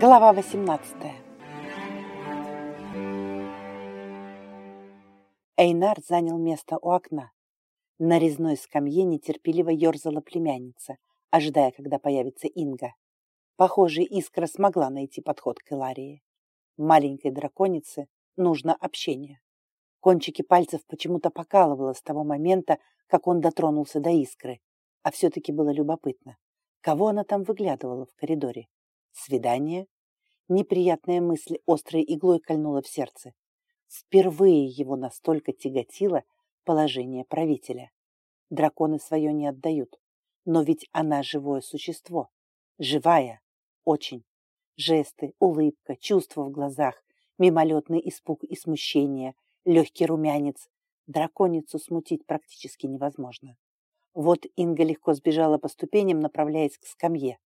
Глава 18 Эйнар занял место у окна. На резной скамье нетерпеливо ерзала племянница, ожидая, когда появится Инга. Похоже, Искра смогла найти подход к Иларии. Маленькой драконице нужно общение. Кончики пальцев почему-то покалывало с того момента, как он дотронулся до Искры, а все-таки было любопытно. Кого она там выглядывала в коридоре? Свидание? Неприятная мысль острой иглой кольнула в сердце. Впервые его настолько тяготило положение правителя. Драконы свое не отдают. Но ведь она живое существо. Живая. Очень. Жесты, улыбка, чувства в глазах, мимолетный испуг и смущение, легкий румянец. Драконицу смутить практически невозможно. Вот Инга легко сбежала по ступеням, направляясь к скамье.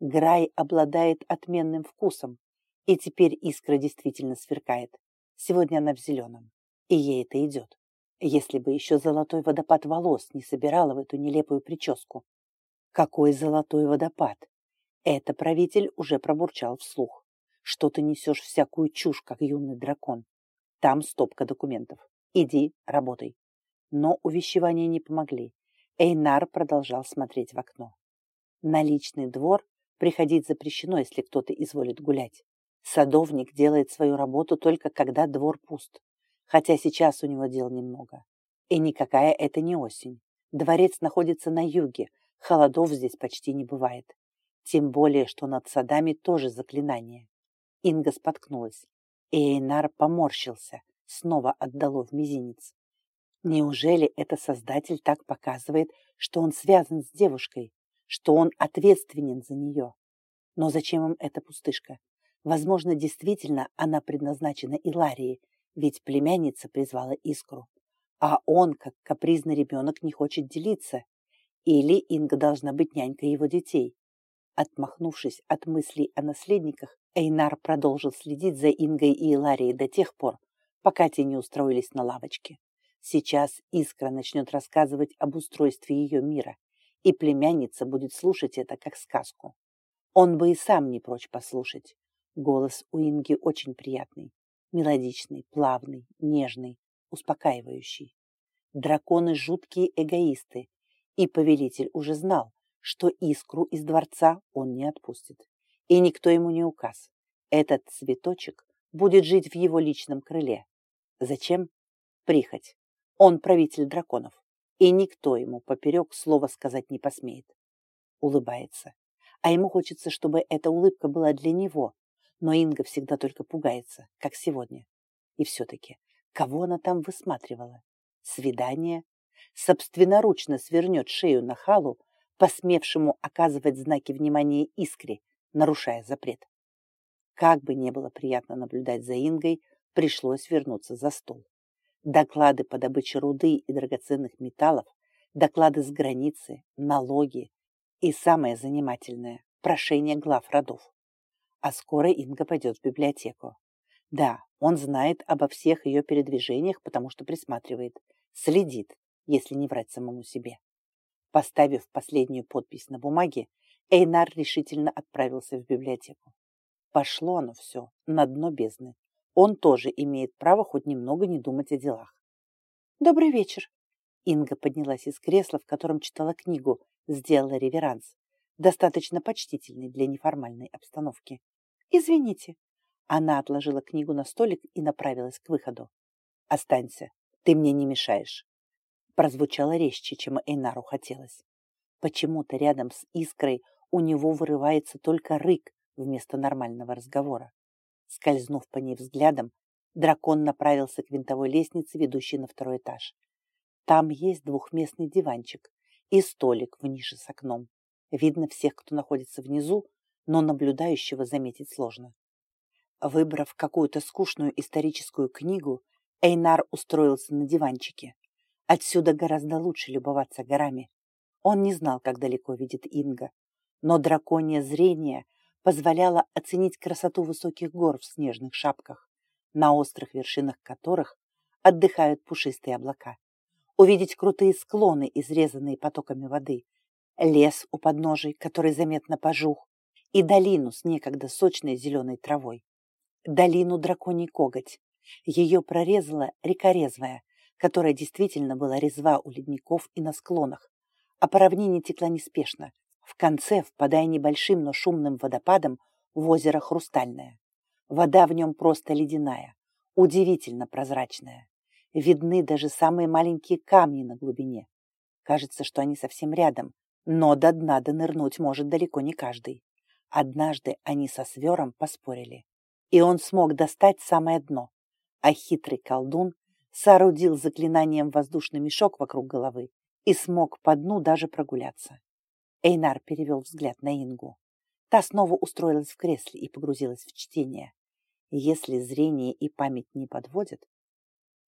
Грай обладает отменным вкусом, и теперь искра действительно сверкает. Сегодня она в зеленом, и ей это идет. Если бы еще золотой водопад волос не собирала в эту нелепую прическу. Какой золотой водопад? Это правитель уже пробурчал вслух. Что ты несешь всякую чушь, как юный дракон? Там стопка документов. Иди, работай. Но увещевания не помогли. Эйнар продолжал смотреть в окно. На личный двор приходить запрещено, если кто-то изволит гулять. Садовник делает свою работу только когда двор пуст, хотя сейчас у него дел немного. И никакая это не осень. Дворец находится на юге, холодов здесь почти не бывает. Тем более, что над садами тоже заклинание. Инга споткнулась, и Эйнар поморщился, снова отдало в мизинец. Неужели это создатель так показывает, что он связан с девушкой, что он ответственен за нее? Но зачем им эта пустышка? Возможно, действительно она предназначена Иларии, ведь племянница призвала искру. А он, как капризный ребенок, не хочет делиться. Или Инга должна быть нянькой его детей. Отмахнувшись от мыслей о наследниках, Эйнар продолжил следить за Ингой и Иларией до тех пор, пока те не устроились на лавочке. Сейчас Искра начнет рассказывать об устройстве ее мира, и племянница будет слушать это как сказку. Он бы и сам не прочь послушать. Голос у Инги очень приятный, мелодичный, плавный, нежный, успокаивающий. Драконы жуткие эгоисты, и повелитель уже знал, что искру из дворца он не отпустит. И никто ему не указ. Этот цветочек будет жить в его личном крыле. Зачем? Прихоть. Он правитель драконов, и никто ему поперек слова сказать не посмеет. Улыбается. А ему хочется, чтобы эта улыбка была для него, но Инга всегда только пугается, как сегодня. И все-таки, кого она там высматривала? Свидание? Собственноручно свернет шею на халу, посмевшему оказывать знаки внимания искре, нарушая запрет. Как бы не было приятно наблюдать за Ингой, пришлось вернуться за стол. Доклады по добыче руды и драгоценных металлов, доклады с границы, налоги и самое занимательное – прошение глав родов. А скоро Инга пойдет в библиотеку. Да, он знает обо всех ее передвижениях, потому что присматривает, следит, если не врать самому себе. Поставив последнюю подпись на бумаге, Эйнар решительно отправился в библиотеку. Пошло оно все на дно бездны. Он тоже имеет право хоть немного не думать о делах. «Добрый вечер!» Инга поднялась из кресла, в котором читала книгу, сделала реверанс, достаточно почтительный для неформальной обстановки. «Извините». Она отложила книгу на столик и направилась к выходу. «Останься, ты мне не мешаешь». Прозвучало резче, чем Эйнару хотелось. Почему-то рядом с искрой у него вырывается только рык вместо нормального разговора. Скользнув по ней взглядом, дракон направился к винтовой лестнице, ведущей на второй этаж. Там есть двухместный диванчик и столик в нише с окном. Видно всех, кто находится внизу, но наблюдающего заметить сложно. Выбрав какую-то скучную историческую книгу, Эйнар устроился на диванчике. Отсюда гораздо лучше любоваться горами. Он не знал, как далеко видит Инга, но драконье зрение позволяло оценить красоту высоких гор в снежных шапках, на острых вершинах которых отдыхают пушистые облака, увидеть крутые склоны, изрезанные потоками воды, лес у подножий, который заметно пожух, и долину с некогда сочной зеленой травой. Долину драконий коготь. Ее прорезала река Резвая, которая действительно была резва у ледников и на склонах, а по равнине текла неспешно, в конце впадая небольшим, но шумным водопадом в озеро Хрустальное. Вода в нем просто ледяная, удивительно прозрачная. Видны даже самые маленькие камни на глубине. Кажется, что они совсем рядом, но до дна донырнуть может далеко не каждый. Однажды они со свером поспорили, и он смог достать самое дно, а хитрый колдун соорудил заклинанием воздушный мешок вокруг головы и смог по дну даже прогуляться. Эйнар перевел взгляд на Ингу. Та снова устроилась в кресле и погрузилась в чтение. Если зрение и память не подводят,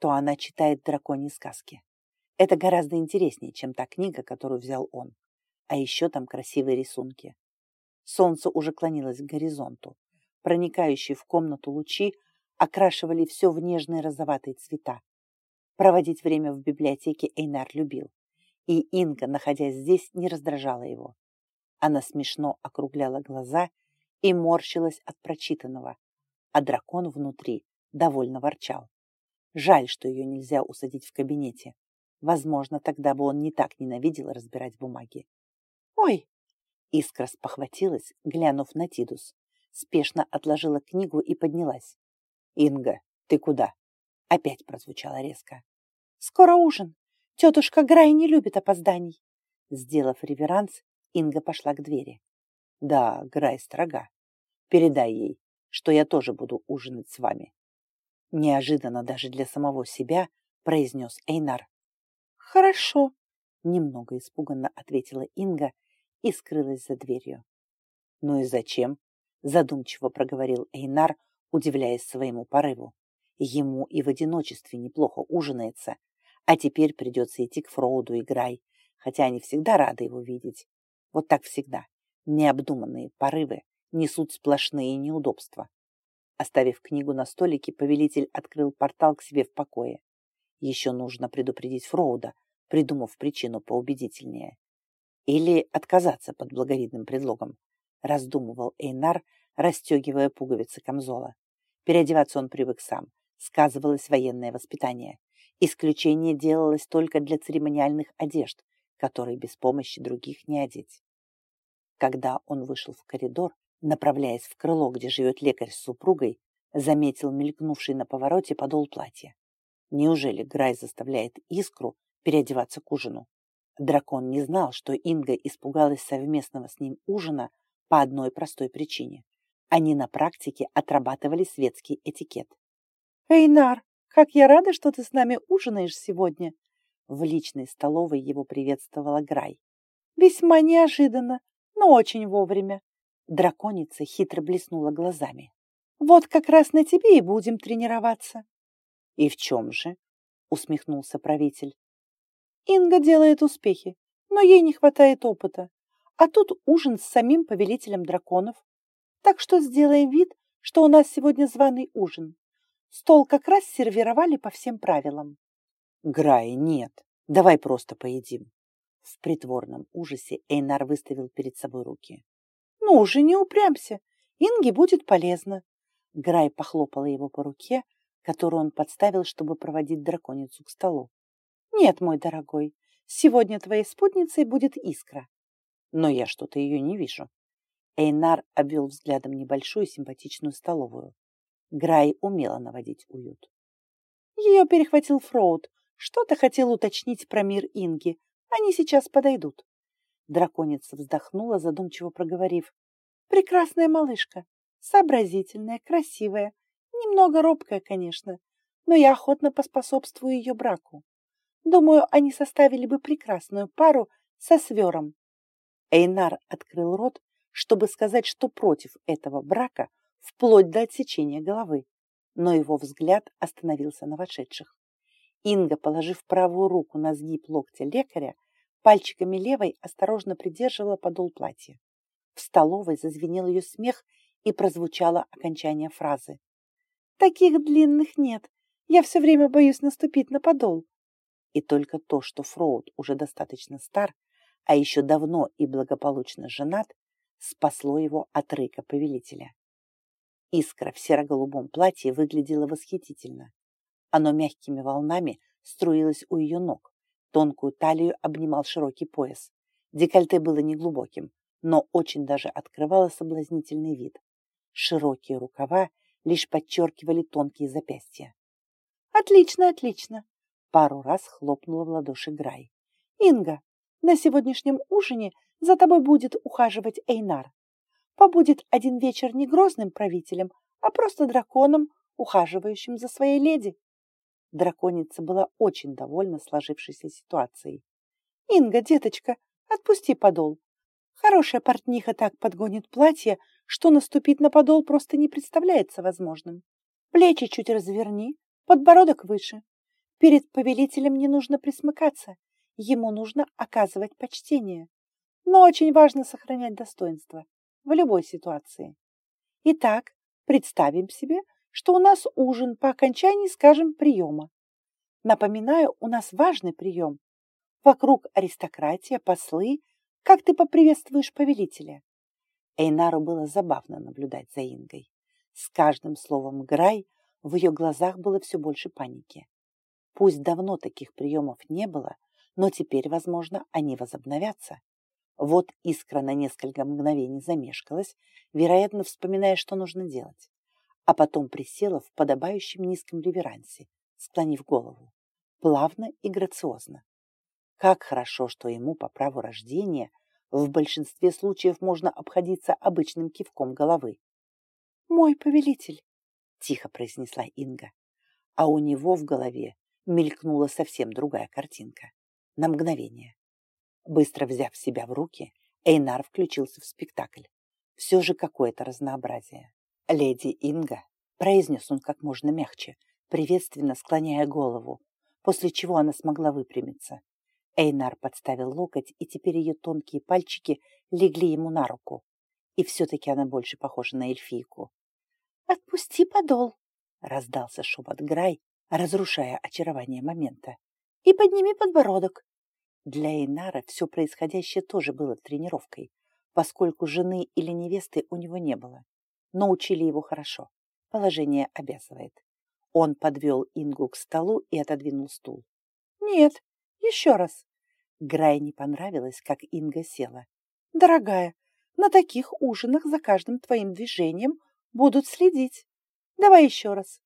то она читает драконьи сказки. Это гораздо интереснее, чем та книга, которую взял он. А еще там красивые рисунки. Солнце уже клонилось к горизонту. Проникающие в комнату лучи окрашивали все в нежные розоватые цвета. Проводить время в библиотеке Эйнар любил. И Инга, находясь здесь, не раздражала его. Она смешно округляла глаза и морщилась от прочитанного, а дракон внутри довольно ворчал. Жаль, что ее нельзя усадить в кабинете. Возможно, тогда бы он не так ненавидел разбирать бумаги. «Ой!» Искра спохватилась, глянув на Тидус. Спешно отложила книгу и поднялась. «Инга, ты куда?» Опять прозвучало резко. «Скоро ужин. Тетушка Грай не любит опозданий». Сделав реверанс, Инга пошла к двери. «Да, Грай строга. Передай ей, что я тоже буду ужинать с вами». Неожиданно даже для самого себя произнес Эйнар. «Хорошо», — немного испуганно ответила Инга и скрылась за дверью. «Ну и зачем?» — задумчиво проговорил Эйнар, удивляясь своему порыву. Ему и в одиночестве неплохо ужинается, а теперь придется идти к Фроуду и Грай, хотя они всегда рады его видеть. Вот так всегда. Необдуманные порывы несут сплошные неудобства. Оставив книгу на столике, повелитель открыл портал к себе в покое. Еще нужно предупредить Фроуда, придумав причину поубедительнее. Или отказаться под благовидным предлогом, раздумывал Эйнар, расстегивая пуговицы камзола. Переодеваться он привык сам, сказывалось военное воспитание. Исключение делалось только для церемониальных одежд, которые без помощи других не одеть. Когда он вышел в коридор, направляясь в крыло, где живет лекарь с супругой, заметил мелькнувший на повороте подол платья. Неужели Грай заставляет Искру переодеваться к ужину? Дракон не знал, что Инга испугалась совместного с ним ужина по одной простой причине. Они на практике отрабатывали светский этикет. «Эйнар, как я рада, что ты с нами ужинаешь сегодня!» В личной столовой его приветствовала Грай. «Весьма неожиданно, но очень вовремя. Драконица хитро блеснула глазами. «Вот как раз на тебе и будем тренироваться». «И в чем же?» — усмехнулся правитель. «Инга делает успехи, но ей не хватает опыта. А тут ужин с самим повелителем драконов. Так что сделаем вид, что у нас сегодня званый ужин. Стол как раз сервировали по всем правилам». «Грай, нет, давай просто поедим». В притворном ужасе Эйнар выставил перед собой руки. «Ну уже не упрямься, Инге будет полезно». Грай похлопала его по руке, которую он подставил, чтобы проводить драконицу к столу. «Нет, мой дорогой, сегодня твоей спутницей будет Искра». «Но я что-то ее не вижу». Эйнар обвел взглядом небольшую симпатичную столовую. Грай умела наводить уют. Ее перехватил Фроуд. Что-то хотел уточнить про мир Инги. Они сейчас подойдут. Драконица вздохнула, задумчиво проговорив. «Прекрасная малышка, сообразительная, красивая, немного робкая, конечно, но я охотно поспособствую ее браку. Думаю, они составили бы прекрасную пару со свером». Эйнар открыл рот, чтобы сказать, что против этого брака вплоть до отсечения головы, но его взгляд остановился на вошедших. Инга, положив правую руку на сгиб локтя лекаря, Пальчиками левой осторожно придерживала подол платья. В столовой зазвенел ее смех и прозвучало окончание фразы. «Таких длинных нет. Я все время боюсь наступить на подол». И только то, что Фроуд уже достаточно стар, а еще давно и благополучно женат, спасло его от рыка повелителя. Искра в серо-голубом платье выглядела восхитительно. Оно мягкими волнами струилось у ее ног. Тонкую талию обнимал широкий пояс. Декольте было неглубоким, но очень даже открывало соблазнительный вид. Широкие рукава лишь подчеркивали тонкие запястья. «Отлично, отлично!» Пару раз хлопнула в ладоши Грай. «Инга, на сегодняшнем ужине за тобой будет ухаживать Эйнар. Побудет один вечер не грозным правителем, а просто драконом, ухаживающим за своей леди». Драконица была очень довольна сложившейся ситуацией. «Инга, деточка, отпусти подол. Хорошая портниха так подгонит платье, что наступить на подол просто не представляется возможным. Плечи чуть разверни, подбородок выше. Перед повелителем не нужно присмыкаться, ему нужно оказывать почтение. Но очень важно сохранять достоинство в любой ситуации. Итак, представим себе, что у нас ужин по окончании, скажем, приема. Напоминаю, у нас важный прием. Вокруг аристократия, послы. Как ты поприветствуешь повелителя? Эйнару было забавно наблюдать за Ингой. С каждым словом «грай» в ее глазах было все больше паники. Пусть давно таких приемов не было, но теперь, возможно, они возобновятся. Вот искра на несколько мгновений замешкалась, вероятно, вспоминая, что нужно делать, а потом присела в подобающем низком реверансе, склонив голову, плавно и грациозно. Как хорошо, что ему по праву рождения в большинстве случаев можно обходиться обычным кивком головы. «Мой повелитель», — тихо произнесла Инга, а у него в голове мелькнула совсем другая картинка. На мгновение. Быстро взяв себя в руки, Эйнар включился в спектакль. Все же какое-то разнообразие. «Леди Инга», — произнес он как можно мягче, приветственно склоняя голову, после чего она смогла выпрямиться. Эйнар подставил локоть, и теперь ее тонкие пальчики легли ему на руку. И все-таки она больше похожа на эльфийку. «Отпусти подол!» — раздался шепот Грай, разрушая очарование момента. «И подними подбородок!» Для Эйнара все происходящее тоже было тренировкой, поскольку жены или невесты у него не было. Но учили его хорошо. Положение обязывает. Он подвел Ингу к столу и отодвинул стул. «Нет, еще раз!» Грай не понравилось, как Инга села. «Дорогая, на таких ужинах за каждым твоим движением будут следить. Давай еще раз!»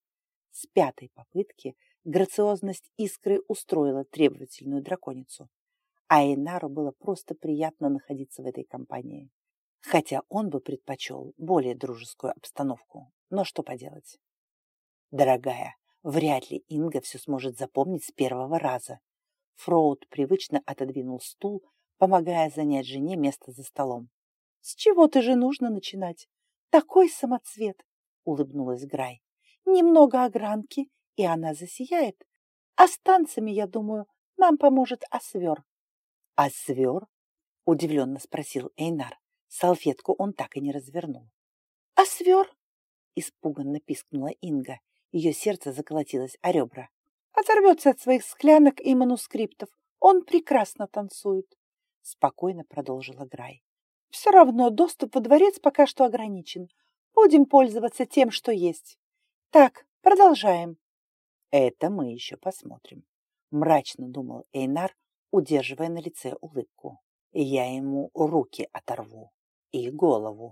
С пятой попытки грациозность искры устроила требовательную драконицу. А Эйнару было просто приятно находиться в этой компании. Хотя он бы предпочел более дружескую обстановку. Но что поделать? Дорогая, вряд ли Инга все сможет запомнить с первого раза. Фроуд привычно отодвинул стул, помогая занять жене место за столом. «С чего-то же нужно начинать? Такой самоцвет!» — улыбнулась Грай. Немного огранки, и она засияет. А с танцами, я думаю, нам поможет Освер. Освер? Удивленно спросил Эйнар. Салфетку он так и не развернул. Освер? Испуганно пискнула Инга. Ее сердце заколотилось о ребра. Оторвется от своих склянок и манускриптов. Он прекрасно танцует. Спокойно продолжила Грай. Все равно доступ во дворец пока что ограничен. Будем пользоваться тем, что есть. Так, продолжаем. Это мы еще посмотрим. Мрачно думал Эйнар, удерживая на лице улыбку. Я ему руки оторву и голову.